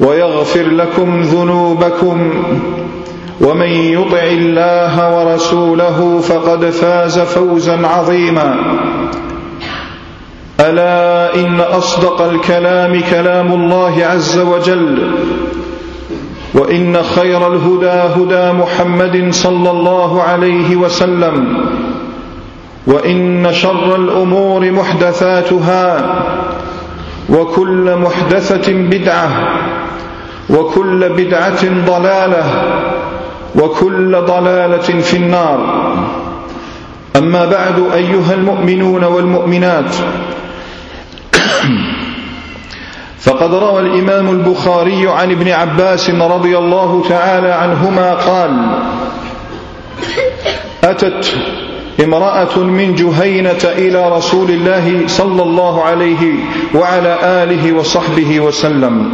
ويغفر لكم ذنوبكم ومن يطع الله ورسوله فقد فاز فوزا عظيما. ألا إن أصدق الكلام كلام الله عز وجل وإن خير الهدى هدى محمد صلى الله عليه وسلم وإن شر الأمور محدثاتها وكل محدثة بدعة وكل بدعة ضلالة وكل ضلالة في النار. أما بعد أيها المؤمنون والمؤمنات فقد روى الإمام البخاري عن ابن عباس رضي الله تعالى عنهما قال أتت امرأة من جهينة إلى رسول الله صلى الله عليه وعلى آله وصحبه وسلم.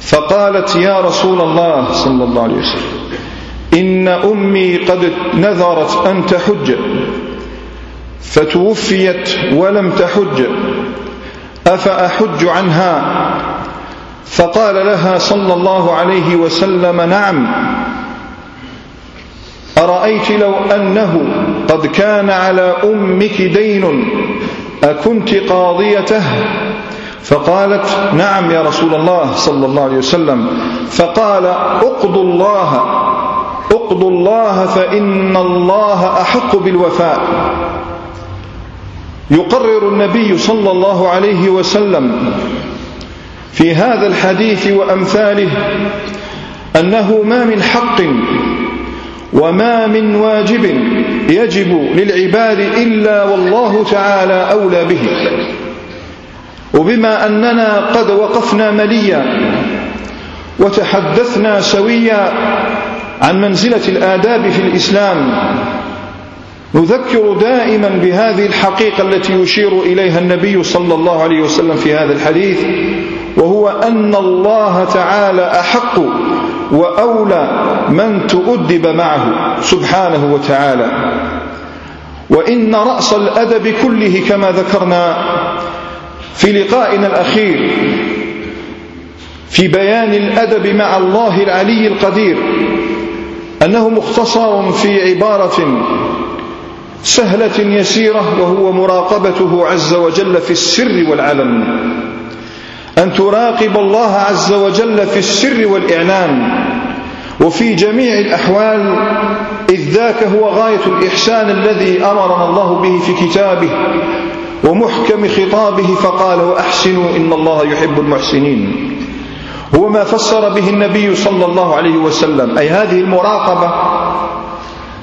فقالت يا رسول الله صلى الله عليه وسلم إن أمي قد نذرت أن تحج. فتوفيت ولم تحج. أفأحج عنها؟ فقال لها صلى الله عليه وسلم نعم. أرأيت لو أنه قد كان على أمك دين أكنت قاضيته؟ فقالت نعم يا رسول الله صلى الله عليه وسلم. فقال اقضوا الله اقضوا الله فإن الله أحق بالوفاء. يقرر النبي صلى الله عليه وسلم في هذا الحديث وأمثاله أنه ما من حق وما من واجب يجب للعباد إلا والله تعالى أولى به. وبما أننا قد وقفنا مليا وتحدثنا سويا عن منزلة الآداب في الإسلام نذكر دائما بهذه الحقيقة التي يشير إليها النبي صلى الله عليه وسلم في هذا الحديث وهو أن الله تعالى أحق وأولى من تؤدب معه سبحانه وتعالى. وإن رأس الأدب كله كما ذكرنا في لقائنا الأخير في بيان الأدب مع الله العلي القدير أنه مختصر في عبارة سهلة يسيرة وهو مراقبته عز وجل في السر والعلن. أن تراقب الله عز وجل في السر والإعلان وفي جميع الأحوال إذ ذاك هو غاية الإحسان الذي أمرنا الله به في كتابه ومحكم خطابه فقال وأحسنوا إن الله يحب المحسنين. هو ما فسر به النبي صلى الله عليه وسلم. أي هذه المراقبة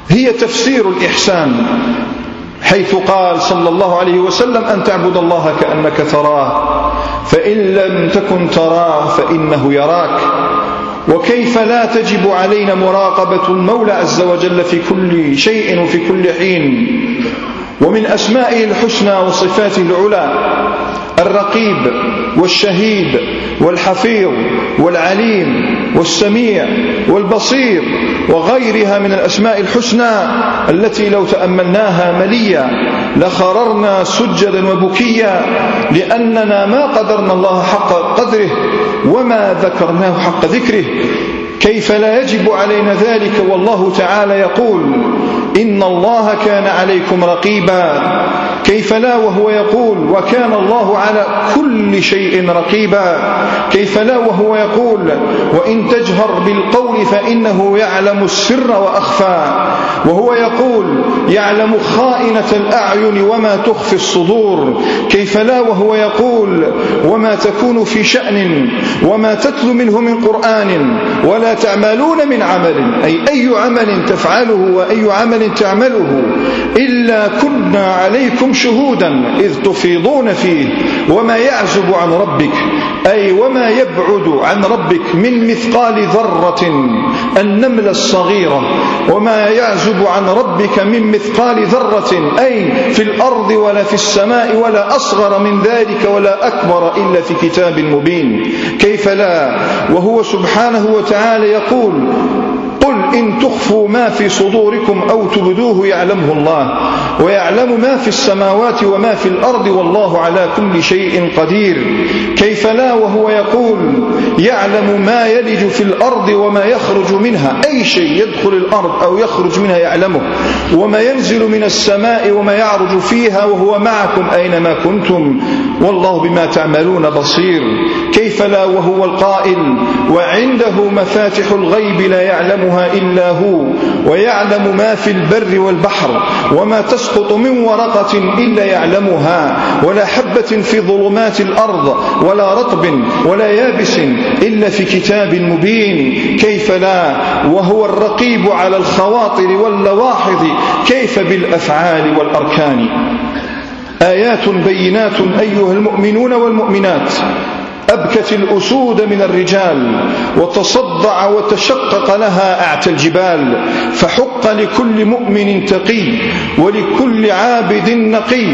هي تفسير الإحسان حيث قال صلى الله عليه وسلم أن تعبد الله كأنك تراه فإن لم تكن تراه فإنه يراك. وكيف لا تجب علينا مراقبة المولى عز وجل في كل شيء وفي كل حين؟ ومن أسمائه الحسنى وصفاته العلى. الرقيب والشهيد والحفيظ والعليم والسميع والبصير وغيرها من الأسماء الحسنى التي لو تأملناها مليا لخررنا سجدا وبكيا لأننا ما قدرنا الله حق قدره وما ذكرناه حق ذكره. كيف لا يجب علينا ذلك؟ والله تعالى يقول إن الله كان عليكم رقيبا. كيف لا وهو يقول وكان الله على كل شيء رقيبا؟ كيف لا وهو يقول وإن تجهر بالقول فإنه يعلم السر وأخفى؟ وهو يقول يعلم خائنة الأعين وما تخفي الصدور. كيف لا؟ وهو يقول وما تكون في شأن وما تتلو منه من قرآن ولا تعملون من عمل. أي أي عمل تفعله وأي عمل تعمله. إلا كنا عليكم شهودا إذ تفيضون فيه. وما يعزب عن ربك أي وما يبعد عن ربك من مثقال ذرة النملة الصغيرة. وما يعزب عن ربك من مثقال ذرة أي في الأرض ولا في السماء ولا أصغر من ذلك ولا أكبر إلا في كتاب مبين. كيف لا؟ وهو سبحانه وتعالى يقول إن تخفوا ما في صدوركم أو تبدوه يعلمه الله ويعلم ما في السماوات وما في الأرض والله على كل شيء قدير. كيف لا؟ وهو يقول يعلم ما يلج في الأرض وما يخرج منها. أي شيء يدخل الأرض أو يخرج منها يعلمه. وما ينزل من السماء وما يعرج فيها وهو معكم أينما كنتم والله بما تعملون بصير. كيف لا وهو القائل؟ وعنده مفاتح الغيب لا يعلمها إلا هو ويعلم ما في البر والبحر وما تسقط من ورقة إلا يعلمها ولا حبة في ظلمات الأرض ولا رطب ولا يابس إلا في كتاب مبين. كيف لا؟ وهو الرقيب على الخواطر واللواحظ كيف بالأفعال والأركان؟ آيات بينات أيها المؤمنون والمؤمنات. أبكت الأسود من الرجال وتصدع وتشقق لها أعتى الجبال فحق لكل مؤمن تقي ولكل عابد نقي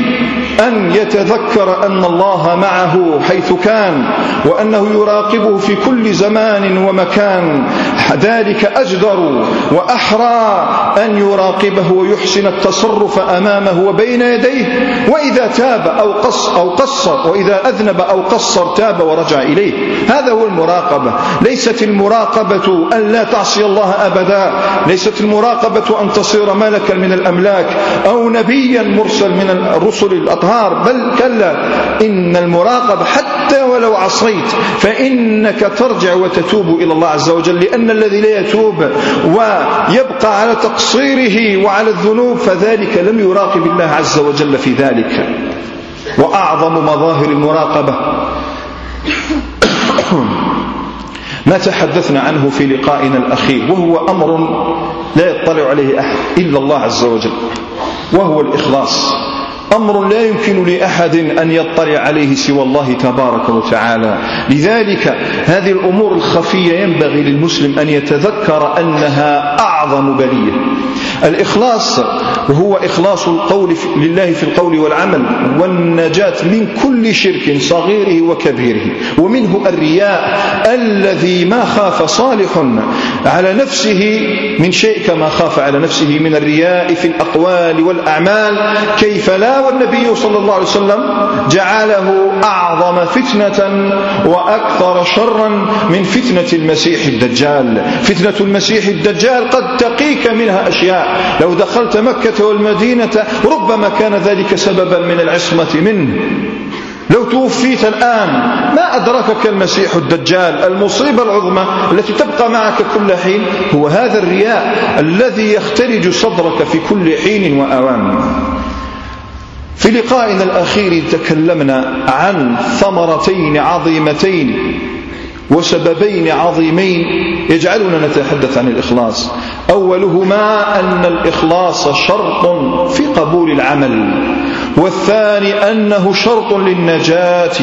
أن يتذكر أن الله معه حيث كان وأنه يراقبه في كل زمان ومكان. ذلك أجدر وأحرى أن يراقبه ويحسن التصرف أمامه وبين يديه وإذا تاب أو قص أو قصر وإذا أذنب أو قصر تاب ورجع إليه. هذا هو المراقبة. ليست المراقبة أن لا تعصي الله أبدا. ليست المراقبة أن تصير ملكا من الأملاك أو نبيا مرسل من الرسل الأطهار. بل كلا إن المراقبة حتى ولو عصيت فإنك ترجع وتتوب إلى الله عز وجل. لأن الذي لا يتوب ويبقى على تقصيره وعلى الذنوب فذلك لم يراقب الله عز وجل في ذلك. وأعظم مظاهر المراقبة ما تحدثنا عنه في لقائنا الأخير وهو أمر لا يطلع عليه أحد إلا الله عز وجل وهو الإخلاص. أمر لا يمكن لأحد أن يطلع عليه سوى الله تبارك وتعالى. لذلك هذه الأمور الخفية ينبغي للمسلم أن يتذكر أنها أعظم بلية. الإخلاص وهو إخلاص القول لله في القول والعمل والنجاة من كل شرك صغيره وكبيره. ومنه الرياء الذي ما خاف صالح على نفسه من شيء كما خاف على نفسه من الرياء في الأقوال والأعمال. كيف لا؟ والنبي صلى الله عليه وسلم جعله أعظم فتنة وأكثر شرا من فتنة المسيح الدجال. فتنة المسيح الدجال قد تقيك منها أشياء. لو دخلت مكة والمدينة ربما كان ذلك سببا من العصمة منه. لو توفيت الآن ما أدركك المسيح الدجال. المصيبة العظمى التي تبقى معك كل حين هو هذا الرياء الذي يخترج صدرك في كل حين وأوان. في لقائنا الأخير تكلمنا عن ثمرتين عظيمتين وسببين عظيمين يجعلنا نتحدث عن الإخلاص. أولهما أن الإخلاص شرط في قبول العمل. والثاني أنه شرط للنجاة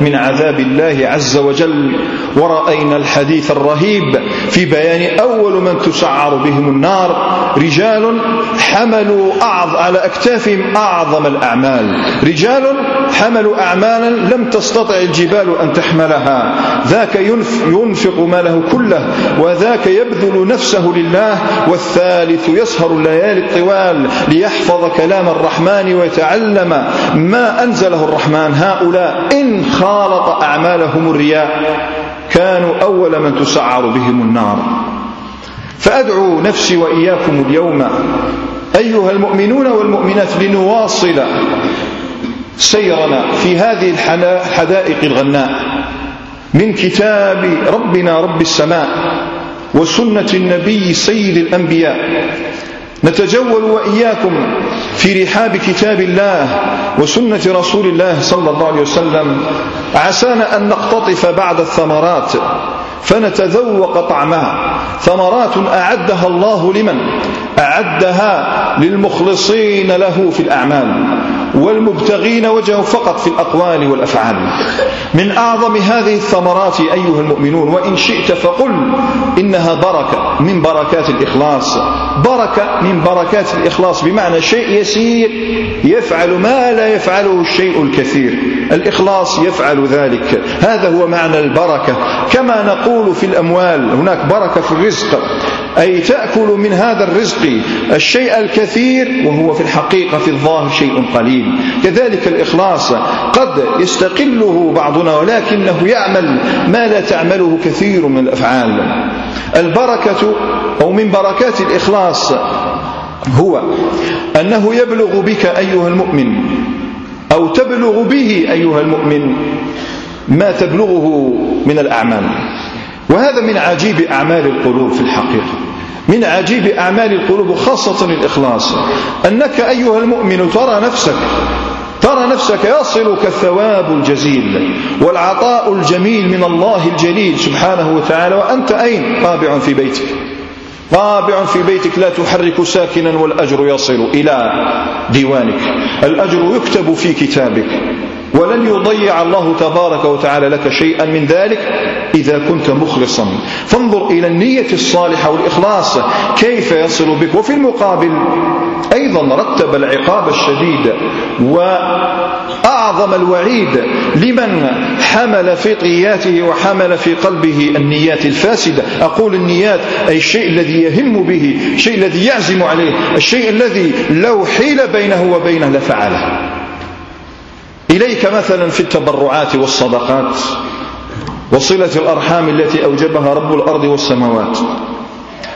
من عذاب الله عز وجل. ورأينا الحديث الرهيب في بيان أول من تسعر بهم النار. رجال حملوا أعظ على أكتافهم أعظم الأعمال. رجال حملوا أعمالا لم تستطع الجبال أن تحملها. ذاك ينفق ماله كله وذاك يبذل نفسه لله. والثالث يسهر الليالي الطوال ليحفظ كلام الرحمن ويتعلم ما أنزله الرحمن هؤلاء إن خالط أعمالهم الرياء كانوا أول من تسعر بهم النار. فأدعو نفسي وإياكم اليوم أيها المؤمنون والمؤمنات لنواصل سيرنا في هذه الحدائق الغناء من كتاب ربنا رب السماء وسنة النبي سيد الأنبياء نتجول وإياكم في رحاب كتاب الله وسنة رسول الله صلى الله عليه وسلم. عسانا أن نقتطف بعض الثمرات فنتذوق طعمها. ثمرات أعدها الله لمن؟ أعدها للمخلصين له في الأعمال. والمبتغين وجهه فقط في الأقوال والأفعال. من أعظم هذه الثمرات أيها المؤمنون وإن شئت فقل إنها بركة من بركات الإخلاص. بركة من بركات الإخلاص بمعنى شيء يسير يفعل ما لا يفعله الشيء الكثير. الإخلاص يفعل ذلك. هذا هو معنى البركة. كما نقول في الأموال هناك بركة في الرزق. أي تأكل من هذا الرزق الشيء الكثير وهو في الحقيقة في الظاهر شيء قليل. كذلك الإخلاص قد يستقله بعضنا ولكنه يعمل ما لا تعمله كثير من الأفعال. البركة أو من بركات الإخلاص هو أنه يبلغ بك أيها المؤمن أو تبلغ به أيها المؤمن ما تبلغه من الأعمال. وهذا من عجيب أعمال القلوب في الحقيقة. من عجيب أعمال القلوب خاصة الإخلاص. أنك أيها المؤمن ترى نفسك ترى نفسك يصلك الثواب الجزيل والعطاء الجميل من الله الجليل سبحانه وتعالى وأنت أين؟ طابع في بيتك. طابع في بيتك لا تحرك ساكنا والأجر يصل إلى ديوانك. الأجر يكتب في كتابك. ولن يضيع الله تبارك وتعالى لك شيئا من ذلك إذا كنت مخلصا. فانظر إلى النية الصالحة والإخلاص. كيف يصل بك؟ وفي المقابل أيضا رتب العقاب الشديد وأعظم الوعيد لمن حمل في طياته وحمل في قلبه النيات الفاسدة. أقول النيات أي الشيء الذي يهم به الشيء الذي يعزم عليه الشيء الذي لو حيل بينه وبينه لفعله. إليك مثلا في التبرعات والصدقات وصلة الأرحام التي أوجبها رب الأرض والسماوات.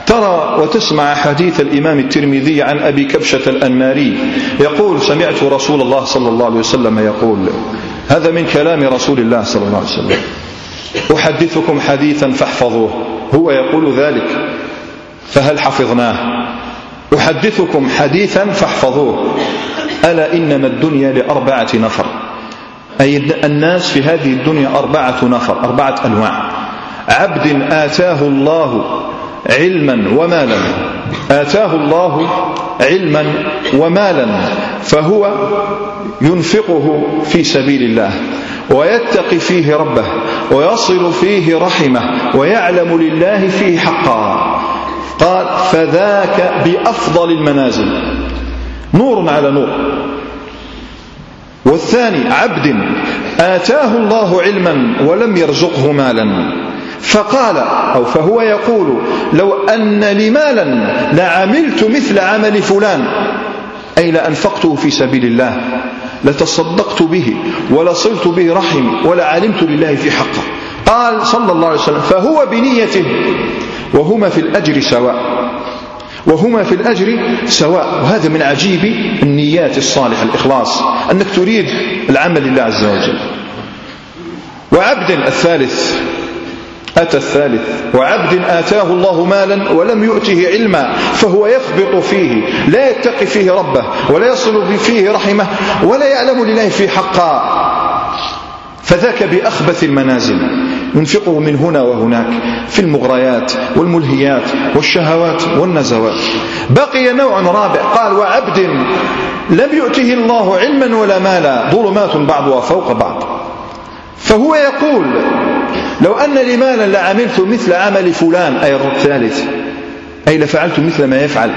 ترى وتسمع حديث الإمام الترمذي عن أبي كبشة الأنماري يقول سمعت رسول الله صلى الله عليه وسلم يقول هذا من كلام رسول الله صلى الله عليه وسلم. أحدثكم حديثا فاحفظوه هو يقول ذلك فهل حفظناه؟ أحدثكم حديثا فاحفظوه ألا إنما الدنيا لأربعة نفر. أي الناس في هذه الدنيا أربعة نفر أربعة أنواع. عبد آتاه الله علما ومالا. آتاه الله علما ومالا فهو ينفقه في سبيل الله ويتقي فيه ربه ويصل فيه رحمه ويعلم لله فيه حقا. قال فذاك بأفضل المنازل. نور على نور. والثاني عبد آتاه الله علما ولم يرزقه مالا. فقال أو فهو يقول لو أن لي مالا لعملت مثل عمل فلان أي لأنفقته في سبيل الله لتصدقت به ولصلت به رحمي ولعلمت لله في حقه. قال صلى الله عليه وسلم فهو بنيته وهما في الأجر سواء. وهما في الأجر سواء. وهذا من عجيب النيات الصالحة الإخلاص أنك تريد العمل لله عز وجل. وعبد الثالث أتى الثالث وعبد آتاه الله مالا ولم يؤته علما فهو يخبط فيه لا يتقي فيه ربه ولا يصل فيه رحمه ولا يعلم لله في حقا فذاك بأخبث المنازل. ينفقه من هنا وهناك في المغريات والملهيات والشهوات والنزوات. بقي نوع رابع. قال وعبد لم يؤته الله علما ولا مالا. ظلمات بعضها فوق بعض. فهو يقول لو أن لي مالا لعملت مثل عمل فلان أي الثالث. أي لفعلت مثل ما يفعل.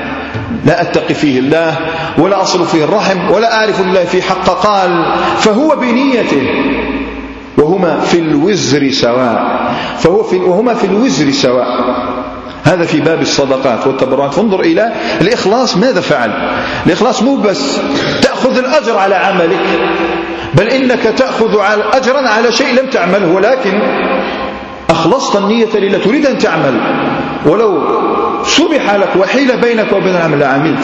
لا أتقي فيه الله ولا أصل فيه الرحم ولا أعرف الله في حق قال. فهو بنيته. وهما في الوزر سواء. فهو في وهما في الوزر سواء. هذا في باب الصدقات والتبرعات. فانظر إلى الإخلاص ماذا فعل. الإخلاص مو بس تأخذ الأجر على عملك بل إنك تأخذ أجرا على شيء لم تعمله ولكن أخلصت النية لله تريد أن تعمل. ولو سبح لك وحيل بينك وبين العمل لعملت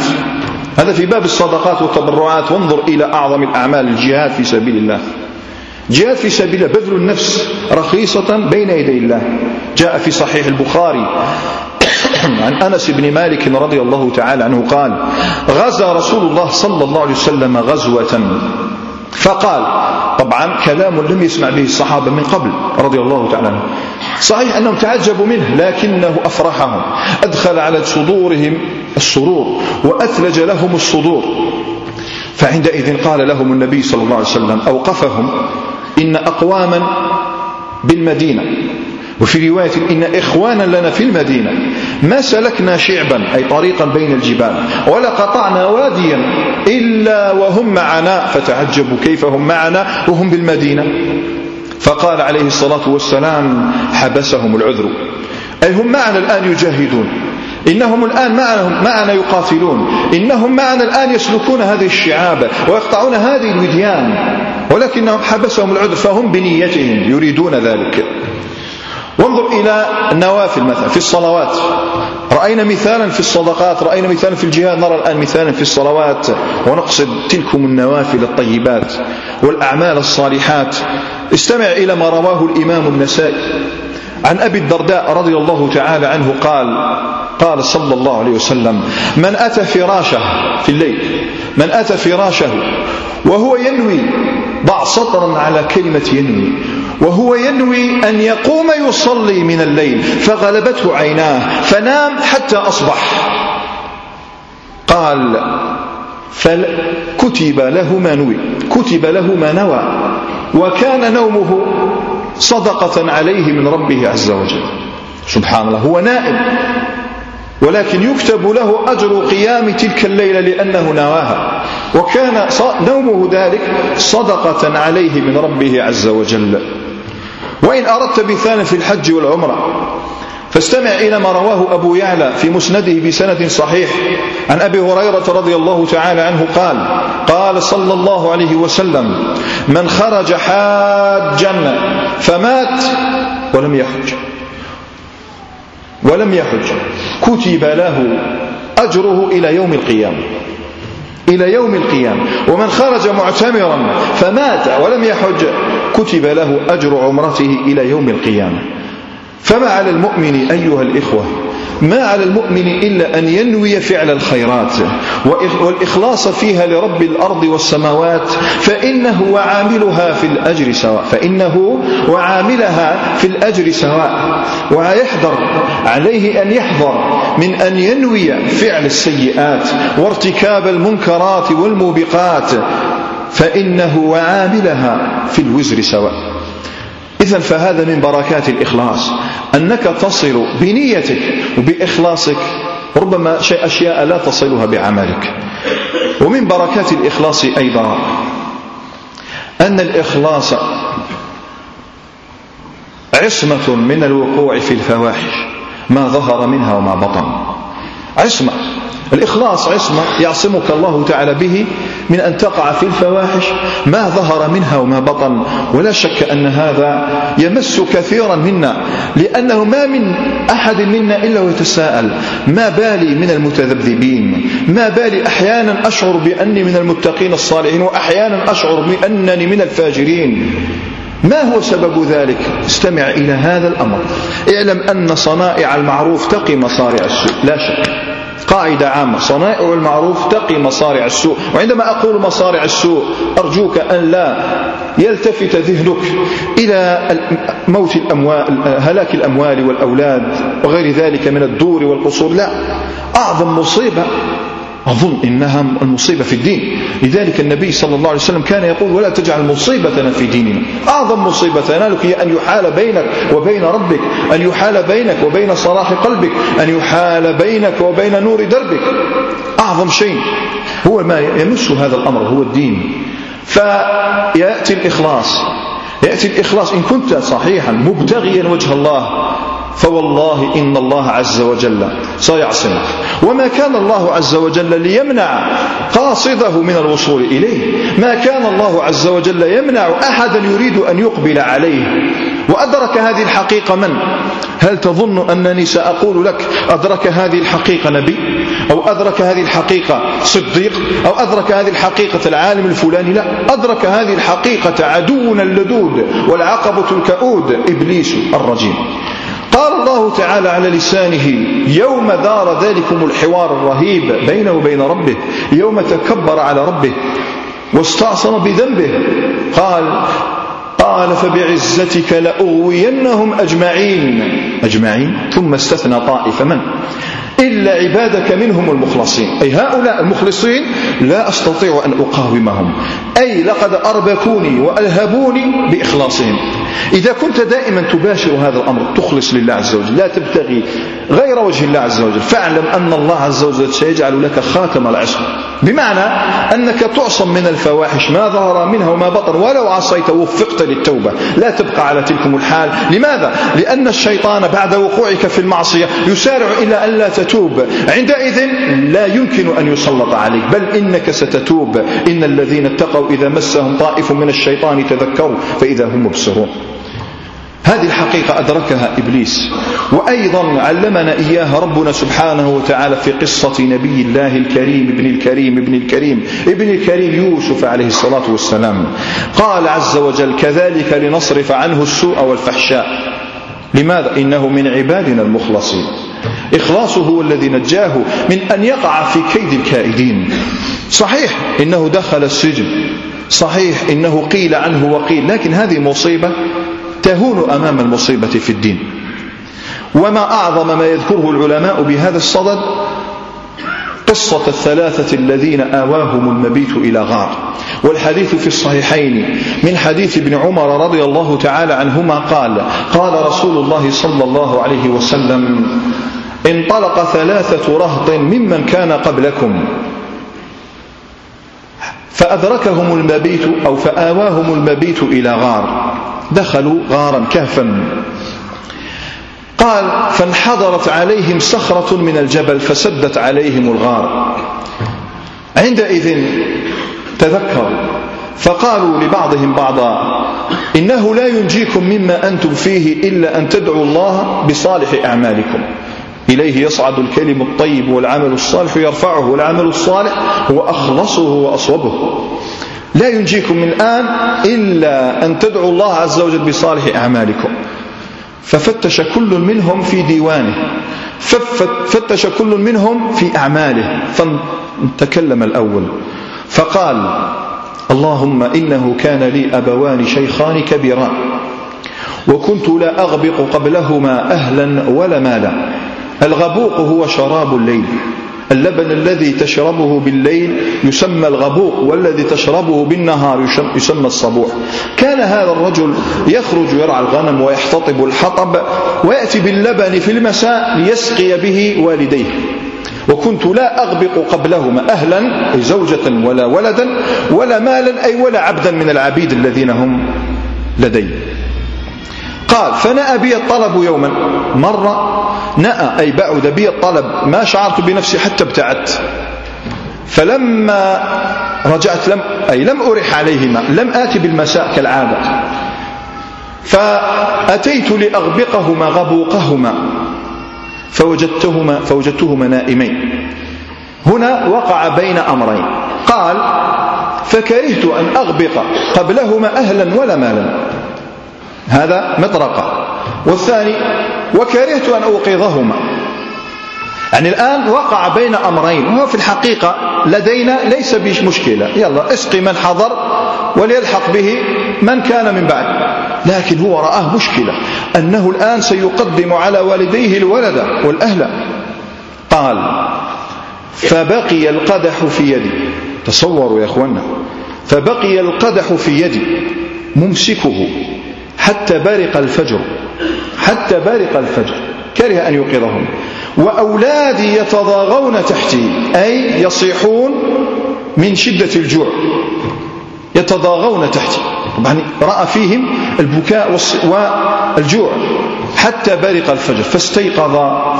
هذا في باب الصدقات والتبرعات. وانظر إلى أعظم الأعمال الجهاد في سبيل الله. جهاد في سبيل الله بذل النفس رخيصة بين يدي الله. جاء في صحيح البخاري. عن أنس بن مالك رضي الله تعالى عنه قال غزا رسول الله صلى الله عليه وسلم غزوة. فقال طبعا كلام لم يسمع به الصحابة من قبل رضي الله تعالى عنه. صحيح أنهم تعجبوا منه لكنه أفرحهم. أدخل على صدورهم السرور وأثلج لهم الصدور. فعندئذ قال لهم النبي صلى الله عليه وسلم أوقفهم. إن أقواما بالمدينة. وفي رواية إن إخوانا لنا في المدينة. ما سلكنا شعبا أي طريقا بين الجبال. ولا قطعنا واديا إلا وهم معنا. فتعجبوا كيف هم معنا وهم بالمدينة. فقال عليه الصلاة والسلام حبسهم العذر. أي هم معنا الآن يجاهدون. إنهم الآن معنا, معنا يقاتلون. إنهم معنا الآن يسلكون هذه الشعاب ويقطعون هذه الوديان. ولكنهم حبسهم العذر فهم بنيتهم يريدون ذلك. وانظر إلى النوافل مثلا في الصلوات. رأينا مثالا في الصدقات رأينا مثالا في الجهاد نرى الآن مثالا في الصلوات. ونقصد تلكم النوافل الطيبات والأعمال الصالحات. استمع إلى ما رواه الإمام النسائي. عن أبي الدرداء رضي الله تعالى عنه قال قال صلى الله عليه وسلم من أتى فراشه في الليل من أتى فراشه وهو ينوي ضع سطرا على كلمة ينوي وهو ينوي أن يقوم يصلي من الليل فغلبته عيناه فنام حتى أصبح. قال فكتب له ما نوي كتب له ما نوى وكان نومه صدقة عليه من ربه عز وجل. سبحان الله هو نائم ولكن يكتب له أجر قيام تلك الليلة لأنه نواها. وكان نومه ذلك صدقة عليه من ربه عز وجل. وإن أردت مثالا في الحج والعمرة فاستمع إلى ما رواه أبو يعلى في مسنده بسند صحيح. عن أبي هريرة رضي الله تعالى عنه قال قال صلى الله عليه وسلم من خرج حاجا فمات ولم يحج. ولم يحج. كتب له أجره إلى يوم القيامة. إلى يوم القيامة. ومن خرج معتمرا فمات ولم يحج كتب له أجر عمرته إلى يوم القيامة. فما على المؤمن أيها الإخوة؟ ما على المؤمن إلا أن ينوي فعل الخيرات والإخلاص فيها لرب الأرض والسماوات فإنه وعاملها في الأجر سواء فإنه وعاملها في الأجر سواء. ويحذر عليه أن يحذر من أن ينوي فعل السيئات وارتكاب المنكرات والموبقات فإنه وعاملها في الوزر سواء. إذا فهذا من بركات الإخلاص. أنك تصل بنيتك وبإخلاصك ربما شيء أشياء لا تصلها بعملك. ومن بركات الإخلاص أيضا أن الإخلاص عصمة من الوقوع في الفواحش ما ظهر منها وما بطن. عصمة. الإخلاص عصمة يعصمك الله تعالى به من أن تقع في الفواحش ما ظهر منها وما بطن ولا شك أن هذا يمس كثيرا منا لأنه ما من أحد منا إلا ويتساءل ما بالي من المتذبذبين؟ ما بالي أحيانا أشعر بأني من المتقين الصالحين وأحيانا أشعر بأنني من الفاجرين. ما هو سبب ذلك؟ استمع إلى هذا الأمر. اعلم أن صنائع المعروف تقي مصارع السوء لا شك. قاعدة عامة. صنائع المعروف تقي مصارع السوء. وعندما أقول مصارع السوء أرجوك أن لا يلتفت ذهنك إلى موت الأموال هلاك الأموال والأولاد وغير ذلك من الدور والقصور. لا. أعظم مصيبة أظن إنها المصيبة في الدين. لذلك النبي صلى الله عليه وسلم كان يقول ولا تجعل مصيبتنا في ديننا. أعظم مصيبة تنالك هي أن يحال بينك وبين ربك أن يحال بينك وبين صلاح قلبك أن يحال بينك وبين نور دربك. أعظم شيء هو ما يمس هذا الأمر هو الدين. فيأتي الإخلاص. يأتي الإخلاص إن كنت صحيحا مبتغيا وجه الله. فوالله إن الله عز وجل سيعصمك وما كان الله عز وجل ليمنع قاصده من الوصول إليه. ما كان الله عز وجل يمنع أحدا يريد أن يقبل عليه. وأدرك هذه الحقيقة من؟ هل تظن أنني سأقول لك أدرك هذه الحقيقة نبي؟ أو أدرك هذه الحقيقة صديق؟ أو أدرك هذه الحقيقة العالم الفلاني؟ لا. أدرك هذه الحقيقة عدونا اللدود والعقبة الكؤود إبليس الرجيم. قال الله تعالى على لسانه يوم دار ذلكم الحوار الرهيب بينه وبين ربه يوم تكبر على ربه واستعصم بذنبه قال قال فبعزتك لأغوينهم أجمعين. أجمعين؟ ثم استثنى طائفة من؟ إلا عبادك منهم المخلصين. أي هؤلاء المخلصين لا أستطيع أن أقاومهم. أي لقد أربكوني وألهبوني بإخلاصهم. إذا كنت دائما تباشر هذا الأمر تخلص لله عز وجل لا تبتغي غير وجه الله عز وجل. فاعلم أن الله عز وجل سيجعل لك خاتم العصر. بمعنى أنك تعصم من الفواحش ما ظهر منها وما بطن. ولو عصيت وفقت للتوبة. لا تبقى على تلكم الحال. لماذا؟ لأن الشيطان بعد وقوعك في المعصية يسارع إلى أن لا تتوب. عندئذ لا يمكن أن يسلط عليك. بل إنك ستتوب. إن الذين اتقوا إذا مسهم طائف من الشيطان تذكروا فإذا هم مبصرون. هذه الحقيقة أدركها إبليس وأيضا علمنا إياها ربنا سبحانه وتعالى في قصة نبي الله الكريم ابن الكريم ابن الكريم ابن الكريم يوسف عليه الصلاة والسلام. قال عز وجل كذلك لنصرف عنه السوء والفحشاء. لماذا؟ إنه من عبادنا المخلصين. إخلاصه هو الذي نجاه من أن يقع في كيد الكائدين. صحيح إنه دخل السجن. صحيح إنه قيل عنه وقيل لكن هذه مصيبة. تهون أمام المصيبة في الدين. وما أعظم ما يذكره العلماء بهذا الصدد قصة الثلاثة الذين آواهم المبيت إلى غار. والحديث في الصحيحين من حديث ابن عمر رضي الله تعالى عنهما قال قال رسول الله صلى الله عليه وسلم انطلق ثلاثة رهط ممن كان قبلكم. فأدركهم المبيت أو فآواهم المبيت إلى غار. دخلوا غارا كهفا. قال فانحضرت عليهم صخرة من الجبل فسدت عليهم الغار. عندئذ تذكروا فقالوا لبعضهم بعضا إنه لا ينجيكم مما أنتم فيه إلا أن تدعوا الله بصالح أعمالكم. إليه يصعد الكلم الطيب والعمل الصالح يرفعه والعمل الصالح هو أخلصه وأصوبه. لا ينجيكم من الآن إلا أن تدعوا الله عز وجل بصالح أعمالكم. ففتش كل منهم في ديوانه. ففتش كل منهم في أعماله. فتكلم الأول. فقال اللهم إنه كان لي أبوان شيخان كبيران وكنت لا أغبق قبلهما أهلا ولا مالا. الغبوق هو شراب الليل. اللبن الذي تشربه بالليل يسمى الغبوق والذي تشربه بالنهار يسمى الصبوح. كان هذا الرجل يخرج يرعى الغنم ويحتطب الحطب ويأتي باللبن في المساء ليسقي به والديه. وكنت لا أغبق قبلهما أهلا أي زوجة ولا ولدا ولا مالا أي ولا عبدا من العبيد الذين هم لدي. قال فنأى بي الطلب يوما. مرة نأى أي بعد بي الطلب ما شعرت بنفسي حتى ابتعدت. فلما رجعت لم أي لم أرح عليهما لم آتي بالمساء كالعادة. فأتيت لأغبقهما غبوقهما. فوجدتهما, فوجدتهما نائمين. هنا وقع بين أمرين. قال فكرهت أن أغبق قبلهما أهلا ولا مالا. هذا مطرقة. والثاني وكرهت أن أوقظهما. يعني الآن وقع بين أمرين وهو في الحقيقة لدينا ليس بمشكلة. يلا اسقي من حضر وليلحق به من كان من بعد. لكن هو رآه مشكلة أنه الآن سيقدم على والديه الولد والأهل. قال فبقي القدح في يدي. تصوروا يا أخوانا فبقي القدح في يدي ممسكه. حتى بارق الفجر حتى بارق الفجر. كره أن يوقظهم. وأولادي يتضاغون تحتي أي يصيحون من شدة الجوع. يتضاغون تحتي. طبعا رأى فيهم البكاء والجوع. حتى برق الفجر. فاستيقظ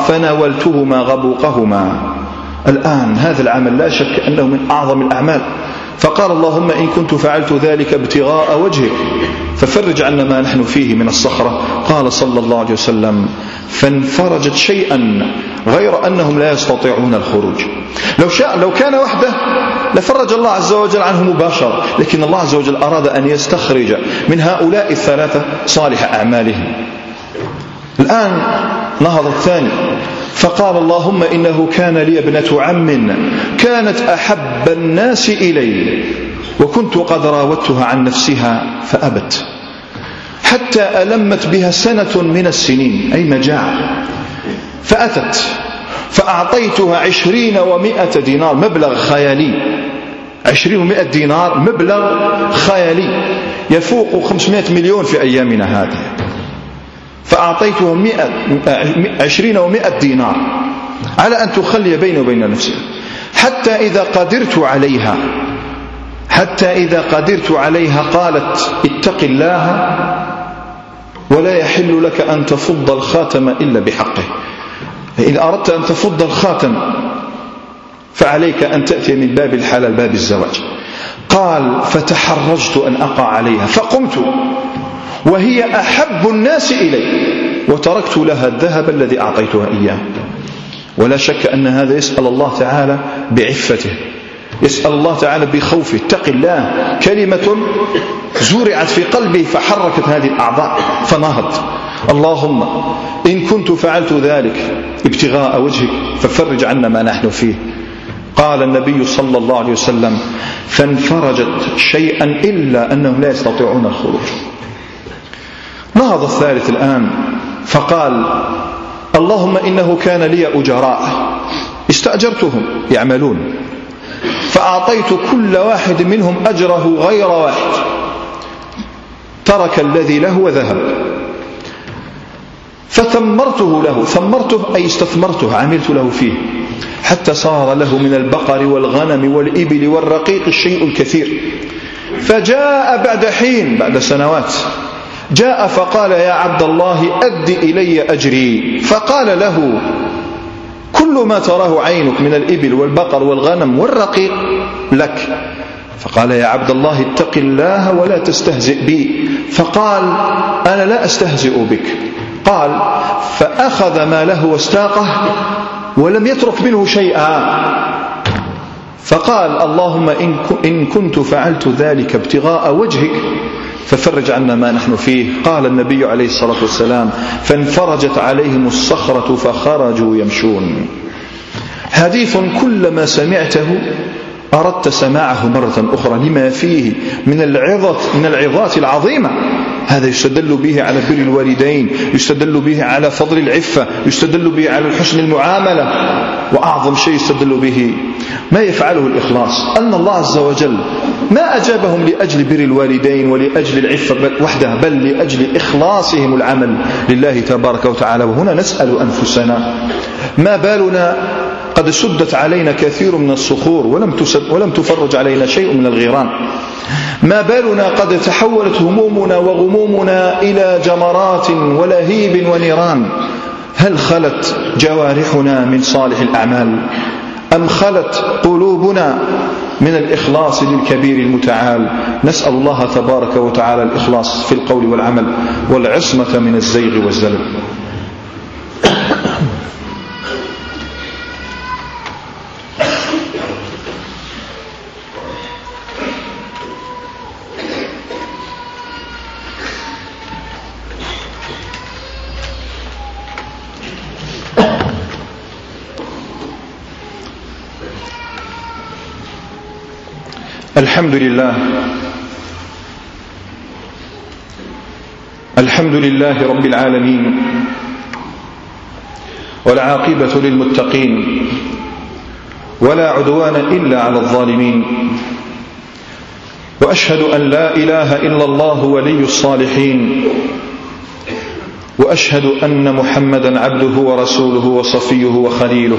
فناولتهما غبوقهما. الآن هذا العمل لا شك أنه من أعظم الأعمال. فقال اللهم إن كنت فعلت ذلك ابتغاء وجهك ففرج عنا ما نحن فيه من الصخرة. قال صلى الله عليه وسلم فانفرجت شيئا غير أنهم لا يستطيعون الخروج. لو, شاء لو كان وحده لفرج الله عز وجل عنه مباشرة لكن الله عز وجل أراد أن يستخرج من هؤلاء الثلاثة صالح أعمالهم. الآن نهض الثاني. فقال اللهم إنه كان لي ابنة عم كانت أحب الناس إلي وكنت قد راودتها عن نفسها فأبت. حتى ألمت بها سنة من السنين أي مجاعة فأتت. فأعطيتها عشرين ومائة دينار مبلغ خيالي. عشرين ومائة دينار مبلغ خيالي. يفوق خمسمائة مليون في أيامنا هذه. فأعطيته مئة عشرين ومائة دينار على أن تخلي بيني وبين نفسها حتى إذا قدرت عليها حتى إذا قدرت عليها قالت اتق الله ولا يحل لك أن تفض الخاتم إلا بحقه. إن أردت أن تفض الخاتم فعليك أن تأتي من باب الحلال باب الزواج. قال فتحرجت أن أقع عليها فقمت. وهي أحب الناس إلي وتركت لها الذهب الذي أعطيتها إياه. ولا شك أن هذا يسأل الله تعالى بعفته يسأل الله تعالى بخوفه. اتق الله كلمة زرعت في قلبه فحركت هذه الأعضاء فنهض. اللهم إن كنت فعلت ذلك ابتغاء وجهك ففرج عنا ما نحن فيه. قال النبي صلى الله عليه وسلم فانفرجت شيئا إلا أنهم لا يستطيعون الخروج. نهض الثالث الآن؟ فقال اللهم إنه كان لي أجراء. استأجرتهم يعملون. فأعطيت كل واحد منهم أجره غير واحد. ترك الذي له وذهب. فثمرته له. ثمرته أي استثمرته عملت له فيه. حتى صار له من البقر والغنم والإبل والرقيق الشيء الكثير. فجاء بعد حين بعد سنوات جاء فقال يا عبد الله أد إلي أجري. فقال له كل ما تراه عينك من الإبل والبقر والغنم والرقيق لك. فقال يا عبد الله اتق الله ولا تستهزئ بي. فقال أنا لا أستهزئ بك. قال فأخذ ماله واستاقه ولم يترك منه شيئا. فقال اللهم إن كنت فعلت ذلك ابتغاء وجهك ففرج عنا ما نحن فيه. قال النبي عليه الصلاة والسلام فانفرجت عليهم الصخرة فخرجوا يمشون. حديث كلما سمعته أردت سماعه مرة أخرى لما فيه من العظة من العظات العظيمة. هذا يستدل به على بر الوالدين يستدل به على فضل العفة يستدل به على حسن المعاملة. وأعظم شيء يستدل به ما يفعله الإخلاص؟ أن الله عز وجل ما أجابهم لأجل بر الوالدين ولأجل العفة وحدها بل لأجل إخلاصهم العمل لله تبارك وتعالى. وهنا نسأل أنفسنا ما بالنا قد سدت علينا كثير من الصخور ولم, ولم تفرج علينا شيء من الغيران. ما بالنا قد تحولت همومنا وغمومنا إلى جمرات ولهيب ونيران. هل خلت جوارحنا من صالح الأعمال؟ أم خلت قلوبنا من الإخلاص للكبير المتعال؟ نسأل الله تبارك وتعالى الإخلاص في القول والعمل والعصمة من الزيغ والزلل. الحمد لله. الحمد لله رب العالمين. والعاقبة للمتقين. ولا عدوان إلا على الظالمين. وأشهد أن لا إله إلا الله ولي الصالحين. وأشهد أن محمدا عبده ورسوله وصفيه وخليله.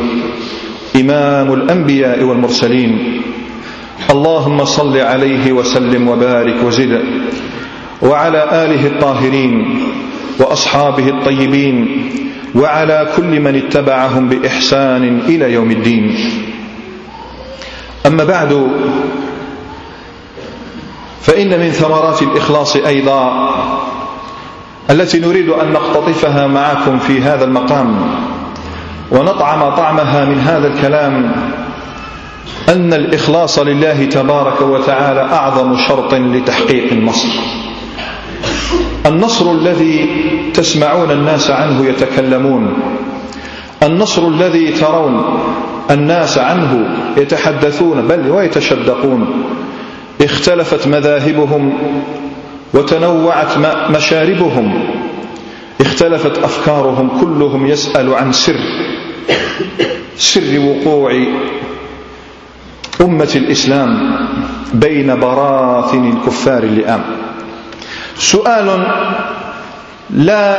إمام الأنبياء والمرسلين. اللهم صل عليه وسلم وبارك وزد. وعلى آله الطاهرين وأصحابه الطيبين وعلى كل من اتبعهم بإحسان إلى يوم الدين. أما بعد فإن من ثمرات الإخلاص أيضا التي نريد أن نقتطفها معكم في هذا المقام ونطعم طعمها من هذا الكلام أن الإخلاص لله تبارك وتعالى أعظم شرط لتحقيق النصر. النصر الذي تسمعون الناس عنه يتكلمون. النصر الذي ترون الناس عنه يتحدثون بل ويتشدقون. اختلفت مذاهبهم وتنوعت مشاربهم. اختلفت أفكارهم كلهم يسأل عن سر. سر وقوع أمة الإسلام بين براثن الكفار اللئام. سؤال لا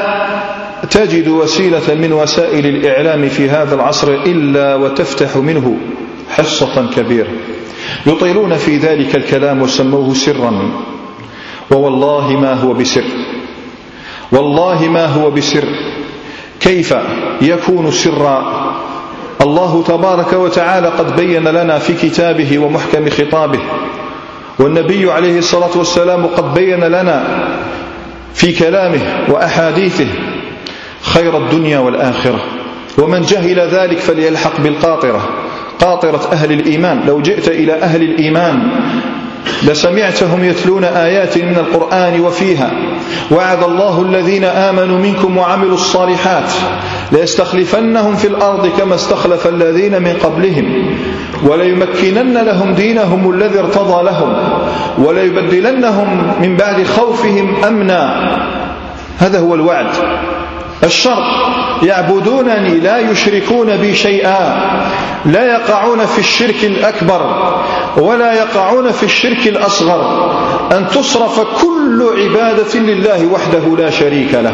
تجد وسيلة من وسائل الإعلام في هذا العصر إلا وتفتح منه حصة كبيرة. يطيلون في ذلك الكلام وسموه سرا. ووالله ما هو بسر. والله ما هو بسر. كيف يكون سرا الله تبارك وتعالى قد بين لنا في كتابه ومحكم خطابه. والنبي عليه الصلاة والسلام قد بين لنا في كلامه وأحاديثه خير الدنيا والآخرة. ومن جهل ذلك فليلحق بالقاطرة. قاطرة أهل الإيمان. لو جئت إلى أهل الإيمان لسمعتهم يتلون آيات من القرآن وفيها. وعد الله الذين آمنوا منكم وعملوا الصالحات ليستخلفنهم في الأرض كما استخلف الذين من قبلهم. وليمكنن لهم دينهم الذي ارتضى لهم. وليبدلنهم من بعد خوفهم أمنا. هذا هو الوعد. الشرط يعبدونني لا يشركون بي شيئا. لا يقعون في الشرك الأكبر ولا يقعون في الشرك الأصغر. أن تصرف كل عبادة لله وحده لا شريك له.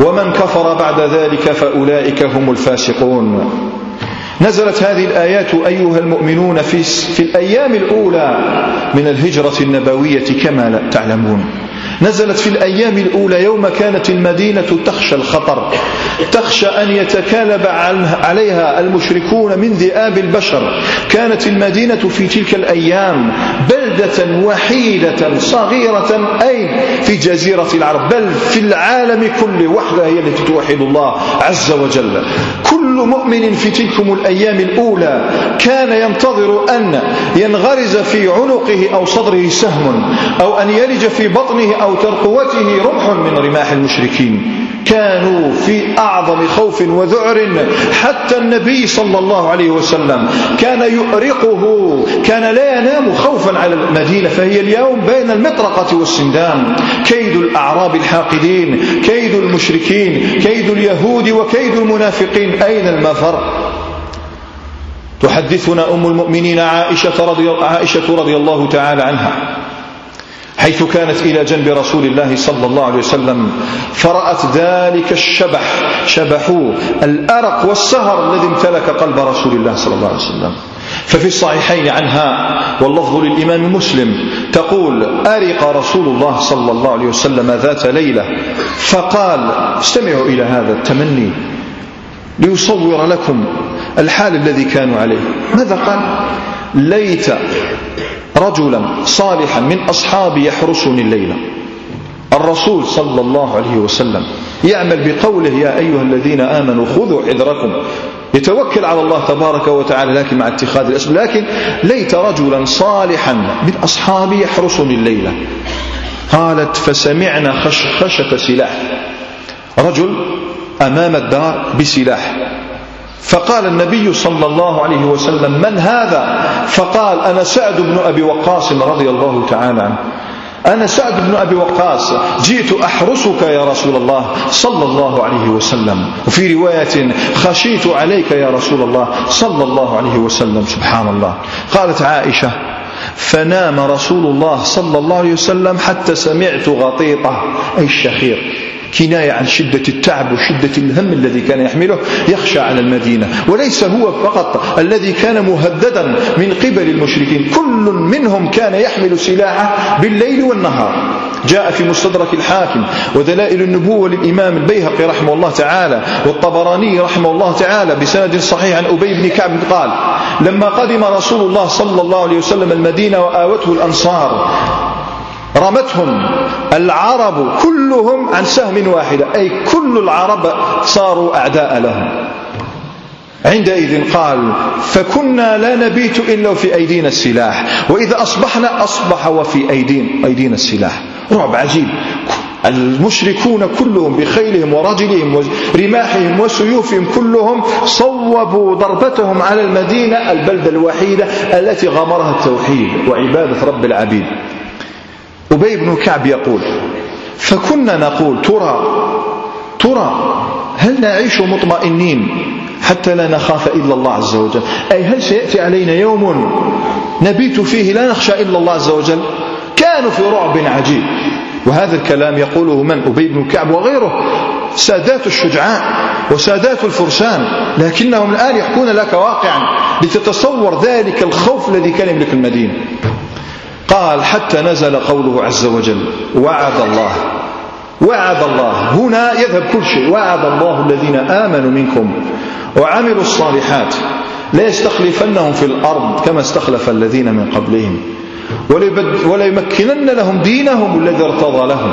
ومن كفر بعد ذلك فأولئك هم الفاسقون. نزلت هذه الآيات أيها المؤمنون في, في الأيام الأولى من الهجرة النبوية كما تعلمون. نزلت في الأيام الأولى يوم كانت المدينة تخشى الخطر تخشى أن يتكالب عليها المشركون من ذئاب البشر. كانت المدينة في تلك الأيام بلدة وحيدة صغيرة أي في جزيرة العرب بل في العالم كله وحدها هي التي توحد الله عز وجل. كل مؤمن في تلكم الأيام الأولى كان ينتظر أن ينغرز في عنقه أو صدره سهم أو أن يلج في بطنه أو ترقوته رمح من رماح المشركين. كانوا في أعظم خوف وذعر حتى النبي صلى الله عليه وسلم كان يؤرقه كان لا ينام خوفا على المدينة فهي اليوم بين المطرقة والسندان. كيد الأعراب الحاقدين كيد المشركين كيد اليهود وكيد المنافقين. أين المفر؟ تحدثنا أم المؤمنين عائشة رضي, عائشة رضي الله تعالى عنها. حيث كانت إلى جنب رسول الله صلى الله عليه وسلم فرأت ذلك الشبح شبحوه الأرق والسهر الذي امتلك قلب رسول الله صلى الله عليه وسلم. ففي الصحيحين عنها واللفظ للإمام مسلم تقول أرق رسول الله صلى الله عليه وسلم ذات ليلة. فقال استمعوا إلى هذا التمني ليصور لكم الحال الذي كانوا عليه. ماذا قال؟ ليت رجلا صالحا من أصحابي يحرسني الليلة الرسول صلى الله عليه وسلم يعمل بقوله يا أيها الذين آمنوا خذوا حذركم يتوكل على الله تبارك وتعالى لكن مع اتخاذ الأسباب. لكن ليت رجلا صالحا من أصحابي يحرسني الليلة قالت فسمعنا خشخشة سلاح. رجل أمام الدار بسلاح. فقال النبي صلى الله عليه وسلم من هذا؟ فقال أنا سعد بن أبي وقاص رضي الله تعالى عنه. أنا سعد بن أبي وقاص جئت أحرسك يا رسول الله صلى الله عليه وسلم. وفي رواية خشيت عليك يا رسول الله صلى الله عليه وسلم. سبحان الله. قالت عائشة فنام رسول الله صلى الله عليه وسلم حتى سمعت غطيطة. أي الشخير. كناية عن شدة التعب وشدة الهم الذي كان يحمله يخشى على المدينة. وليس هو فقط الذي كان مهددا من قبل المشركين. كل منهم كان يحمل سلاحه بالليل والنهار. جاء في مستدرك الحاكم ودلائل النبوة للإمام البيهقي رحمه الله تعالى والطبراني رحمه الله تعالى بسند صحيح عن أبي بن كعب قال لما قدم رسول الله صلى الله عليه وسلم المدينة وآوته الأنصار رمتهم العرب كلهم عن سهم واحدة أي كل العرب صاروا أعداء لهم. عندئذ قال فكنا لا نبيت إلا في أيدينا السلاح وإذا أصبحنا أصبح وفي أيدين أيدينا السلاح. رعب عجيب. المشركون كلهم بخيلهم ورجلهم ورماحهم وسيوفهم كلهم صوبوا ضربتهم على المدينة البلدة الوحيدة التي غمرها التوحيد وعبادة رب العبيد. أبي بن كعب يقول فكنا نقول ترى ترى هل نعيش مطمئنين حتى لا نخاف إلا الله عز وجل؟ أي هل سيأتي علينا يوم نبيت فيه لا نخشى إلا الله عز وجل؟ كانوا في رعب عجيب. وهذا الكلام يقوله من؟ أبي بن كعب وغيره. سادات الشجعان وسادات الفرسان لكنهم الآن يحكون لك واقعا لتتصور ذلك الخوف الذي كان يملك المدينة. قال حتى نزل قوله عز وجل وعد الله. وعد الله. هنا يذهب كل شيء. وعد الله الذين آمنوا منكم وعملوا الصالحات لا يستخلفنهم في الأرض كما استخلف الذين من قبلهم. وليمكنن لهم دينهم الذي ارتضى لهم.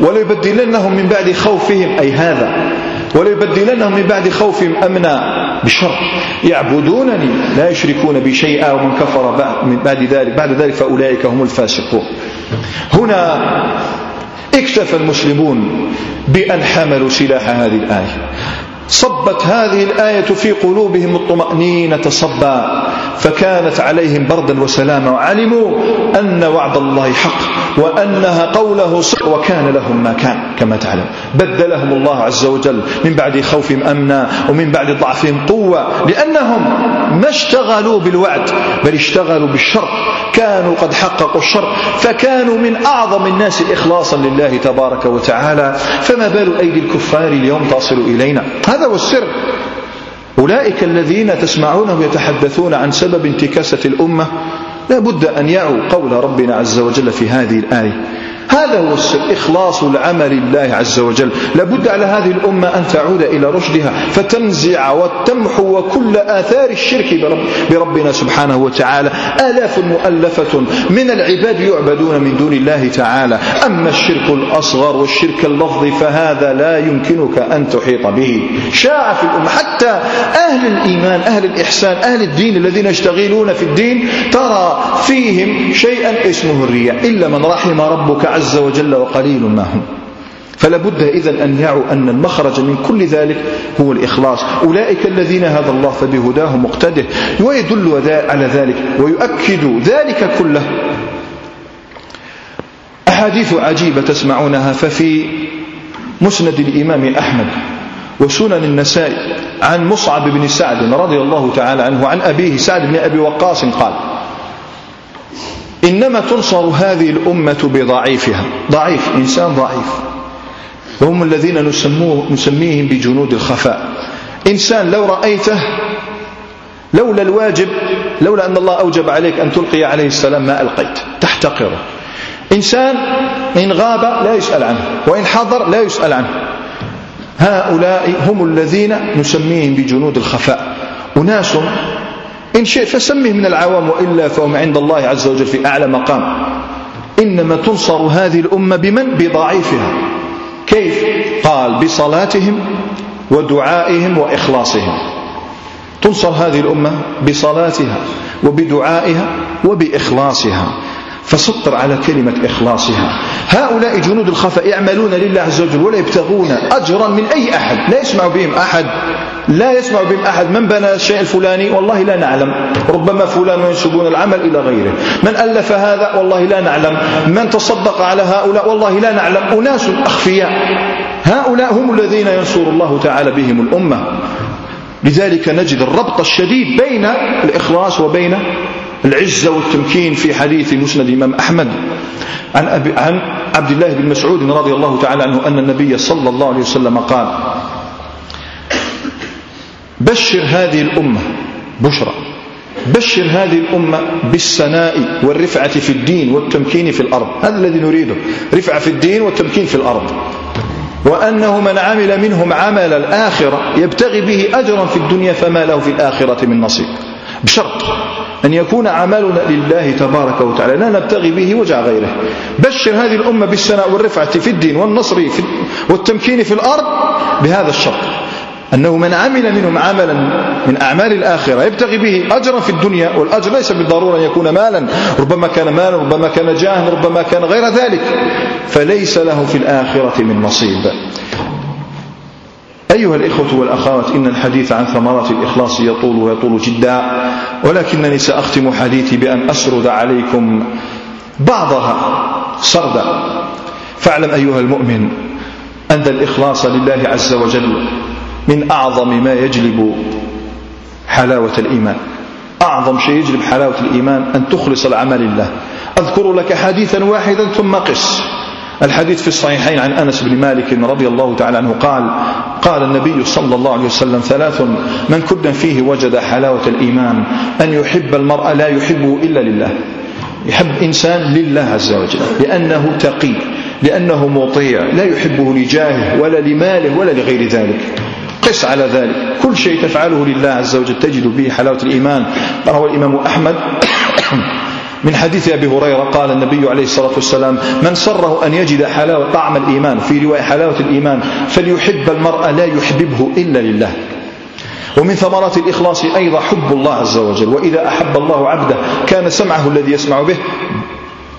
وليبدلنهم من بعد خوفهم. أي هذا. وليبدلنهم من بعد خوفهم أمنا بشر. يعبدونني لا يشركون بي شيئا ومن كفر من بعد ذلك بعد ذلك فأولئك هم الفاسقون. هنا اكتفى المسلمون بأن حملوا سلاح هذه الآية. صبت هذه الآية في قلوبهم الطمأنينة صبا. فكانت عليهم بردا وسلاما وعلموا أن وعد الله حق وأنها قوله صدق وكان لهم ما كان كما تعلم. بدلهم الله عز وجل من بعد خوفهم أمنا ومن بعد ضعفهم قوة لأنهم ما اشتغلوا بالوعد بل اشتغلوا بالشر. كانوا قد حققوا الشر فكانوا من أعظم الناس إخلاصا لله تبارك وتعالى. فما بال أيدي الكفار اليوم تصل إلينا؟ هذا هو السر. أولئك الذين تسمعونهم يتحدثون عن سبب انتكاسة الأمة لا بد أن يعوا قول ربنا عز وجل في هذه الآية. هذا هو السر إخلاص العمل لله عز وجل. لابد على هذه الأمة أن تعود إلى رشدها فتنزع وتمحو كل آثار الشرك برب بربنا سبحانه وتعالى. آلاف مؤلفة من العباد يعبدون من دون الله تعالى. أما الشرك الأصغر والشرك اللفظي فهذا لا يمكنك أن تحيط به. شاع في الأمة. حتى أهل الإيمان أهل الإحسان أهل الدين الذين يشتغلون في الدين ترى فيهم شيئا اسمه الرياء. إلا من رحم ربك عز وجل وقليل ما هم. فلا بد إذا أن يعوا أن المخرج من كل ذلك هو الإخلاص. أولئك الذين هدى الله فبهداه مقتده. ويدل على ذلك ويؤكد ذلك كله. أحاديث عجيبة تسمعونها. ففي مسند الإمام أحمد وسنن النساء عن مصعب بن سعد رضي الله تعالى عنه عن أبيه سعد بن أبي وقاص قال إنما تنصر هذه الأمة بضعيفها. ضعيف إنسان ضعيف. وهم الذين نسموه نسميهم بجنود الخفاء. إنسان لو رأيته لولا الواجب لولا أن الله أوجب عليك أن تلقي عليه السلام ما ألقيت. تحتقره. إنسان إن غاب لا يسأل عنه وإن حضر لا يسأل عنه. هؤلاء هم الذين نسميهم بجنود الخفاء. أناس إن شئت فسمه من العوام وإلا فهم عند الله عز وجل في أعلى مقام إنما تنصر هذه الأمة بمن؟ بضعيفها كيف؟ قال بصلاتهم ودعائهم وإخلاصهم تنصر هذه الأمة بصلاتها وبدعائها وبإخلاصها فسطر على كلمة إخلاصها. هؤلاء جنود الخفاء يعملون لله عز وجل ولا يبتغون أجرا من أي أحد. لا يسمع بهم أحد. لا يسمع بهم أحد. من بنى الشيء الفلاني؟ والله لا نعلم. ربما فلان ينسبون العمل إلى غيره. من ألف هذا؟ والله لا نعلم. من تصدق على هؤلاء؟ والله لا نعلم. أناس أخفياء. هؤلاء هم الذين ينصر الله تعالى بهم الأمة. لذلك نجد الربط الشديد بين الإخلاص وبين العزة والتمكين في حديث مسند الإمام أحمد عن, أبي عن عبد الله بن مسعود رضي الله تعالى عنه أن النبي صلى الله عليه وسلم قال بشر هذه الأمة بشرى. بشر هذه الأمة بالسناء والرفعة في الدين والتمكين في الأرض. هذا الذي نريده رفعة في الدين والتمكين في الأرض. وأنه من عمل منهم عمل الآخرة يبتغي به أجرا في الدنيا فما له في الآخرة من نصيب. بشرط أن يكون عملنا لله تبارك وتعالى لا نبتغي به وجع غيره. بشر هذه الأمة بالسناء والرفعة في الدين والنصر والتمكين في الأرض بهذا الشرط. أنه من عمل منهم عملا من أعمال الآخرة يبتغي به أجرا في الدنيا والأجر ليس بالضرورة أن يكون مالا. ربما كان مالا ربما كان جاها ربما كان غير ذلك. فليس له في الآخرة من نصيب. أيها الإخوة والأخوات إن الحديث عن ثمرات الإخلاص يطول ويطول جدا ولكنني سأختم حديثي بأن أسرد عليكم بعضها سردا. فاعلم أيها المؤمن أن الإخلاص لله عز وجل من أعظم ما يجلب حلاوة الإيمان. أعظم شيء يجلب حلاوة الإيمان أن تخلص العمل لله. أذكر لك حديثا واحدا ثم قس. الحديث في الصحيحين عن أنس بن مالك رضي الله تعالى عنه قال قال النبي صلى الله عليه وسلم ثلاث من كنا فيه وجد حلاوة الإيمان أن يحب المرء لا يحبه إلا لله. يحب إنسان لله عز وجل لأنه تقي لأنه مطيع لا يحبه لجاهه ولا لماله ولا لغير ذلك. قس على ذلك. كل شيء تفعله لله عز وجل تجد به حلاوة الإيمان. روى الإمام أحمد. من حديث أبي هريرة قال النبي عليه الصلاة والسلام من سره أن يجد حلاوة طعم الإيمان في رواية حلاوة الإيمان فليحب المرء لا يحببه إلا لله. ومن ثمرات الإخلاص أيضا حب الله عز وجل وإذا أحب الله عبده كان سمعه الذي يسمع به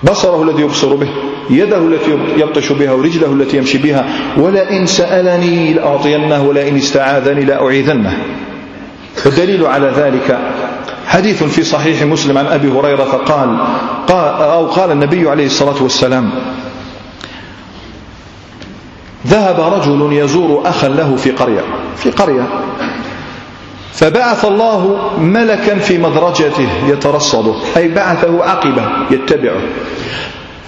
بصره الذي يبصر به يده التي يبطش بها ورجله التي يمشي بها ولئن سألني لأعطينه ولئن استعاذني لأعيذنه. والدليل على ذلك حديث في صحيح مسلم عن أبي هريرة قال, أو قال النبي عليه الصلاة والسلام ذهب رجل يزور أخا له في قرية في قرية فبعث الله ملكا في مدرجته يترصده أي بعثه عقبة يتبعه.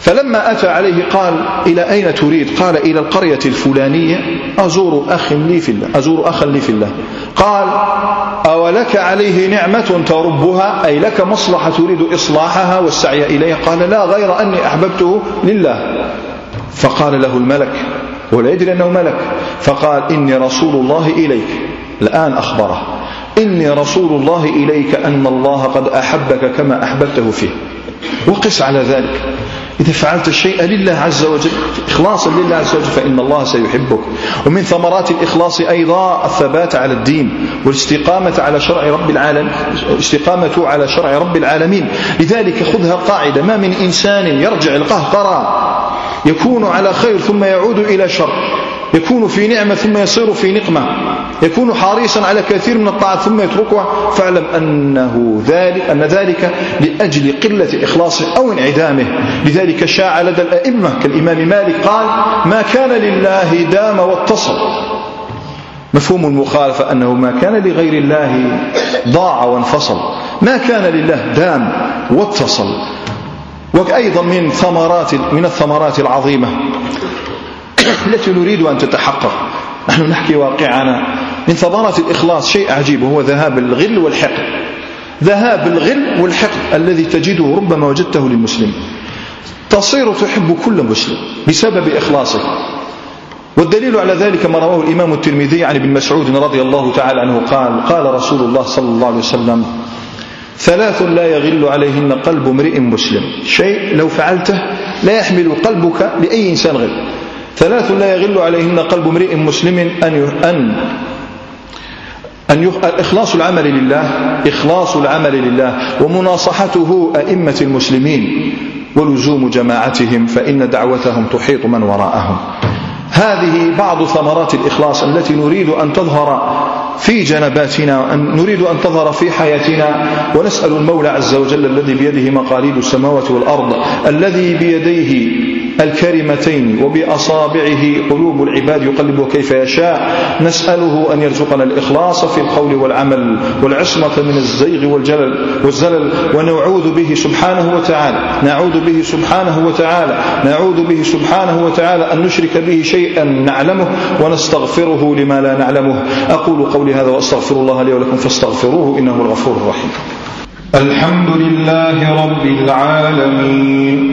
فلما أتى عليه قال إلى أين تريد؟ قال إلى القرية الفلانية. أزور أخ لي في الله أزور أخا لي في الله. قال أولك عليه نعمة تربها؟ أي لك مصلحة تريد إصلاحها والسعي إليها؟ قال لا غير أني أحببته لله. فقال له الملك ولا يدري أنه ملك. فقال إني رسول الله إليك. الآن أخبره. إني رسول الله إليك أن الله قد أحبك كما أحببته فيه. وقس على ذلك. إذا فعلت الشيء لله عز وجل إخلاصا لله عز وجل فإن الله سيحبك. ومن ثمرات الإخلاص أيضا الثبات على الدين والاستقامة على شرع رب العالمين الاستقامة على شرع رب العالمين. لذلك خذها قاعدة ما من إنسان يرجع القهقرى يكون على خير ثم يعود إلى شر. يكون في نعمة ثم يصير في نقمة. يكون حريصا على كثير من الطاعات ثم يتركها. فاعلم أنه ذلك أن ذلك لأجل قلة إخلاصه أو انعدامه. لذلك شاع لدى الأئمة كالإمام مالك قال ما كان لله دام واتصل. مفهوم المخالفة أنه ما كان لغير الله ضاع وانفصل. ما كان لله دام واتصل. وأيضا من ثمرات من الثمرات العظيمة. التي نريد أن تتحقق. نحن نحكي واقعنا. من ثمرات الإخلاص شيء عجيب وهو ذهاب الغل والحقد. ذهاب الغل والحقد الذي تجده ربما وجدته للمسلم. تصير تحب كل مسلم بسبب إخلاصك والدليل على ذلك ما رواه الإمام الترمذي عن ابن مسعود رضي الله تعالى عنه قال قال رسول الله صلى الله عليه وسلم ثلاث لا يغل عليهن قلب امرئ مسلم. شيء لو فعلته لا يحمل قلبك لأي إنسان غير. ثلاث لا يغل عليهن قلب امرئ مسلم أن أن أن إخلاص العمل لله إخلاص العمل لله ومناصحته أئمة المسلمين ولزوم جماعتهم فإن دعوتهم تحيط من وراءهم. هذه بعض ثمرات الإخلاص التي نريد أن تظهر في جنباتنا نريد أن تظهر في حياتنا ونسأل المولى عز وجل الذي بيده مقاليد السماوات والأرض الذي بيديه الكريمتين وبأصابعه قلوب العباد يقلب كيف يشاء. نسأله أن يرزقنا الإخلاص في القول والعمل والعصمة من الزيغ والجلل والزلل ونعوذ به سبحانه وتعالى نعوذ به سبحانه وتعالى نعوذ به سبحانه وتعالى أن نشرك به شيئا نعلمه ونستغفره لما لا نعلمه. أقول قولي هذا وأستغفر الله لي ولكم فاستغفروه إنه الغفور الرحيم. الحمد لله رب العالمين.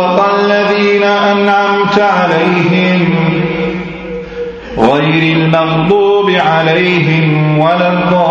عليهم ولا الضالين.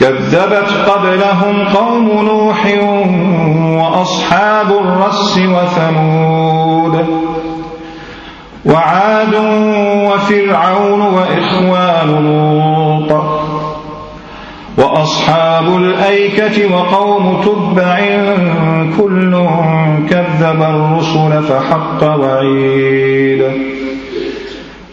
كذبت قبلهم قوم نوح وأصحاب الرس وثمود وعاد وفرعون وإخوان لوط وأصحاب الأيكة وقوم تبع كل كذب الرسل فحق وعيد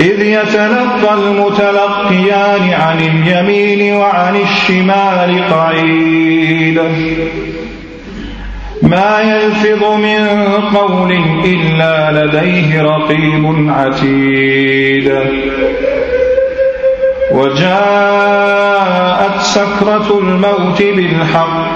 إذ يتلقى المتلقيان عن اليمين وعن الشمال قعيد ما يلفظ من قول إلا لديه رقيب عتيد. وجاءت سكرة الموت بالحق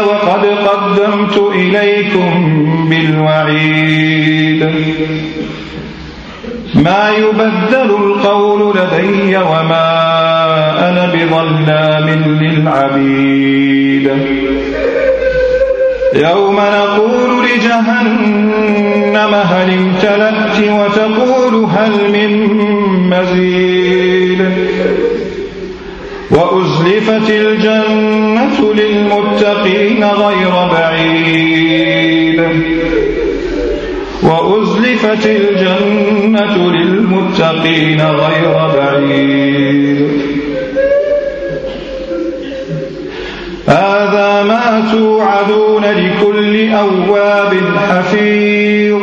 وقد قدمت إليكم بالوعيد. ما يبدل القول لدي وما أنا بظلام للعبيد. يوم نقول لجهنم هل امتلأت وتقول هل من مزيد. وأزلفت الجنة للمتقين غير بعيد. وأزلفت الجنة للمتقين غير بعيد. هذا ما توعدون لكل أواب حفيظ.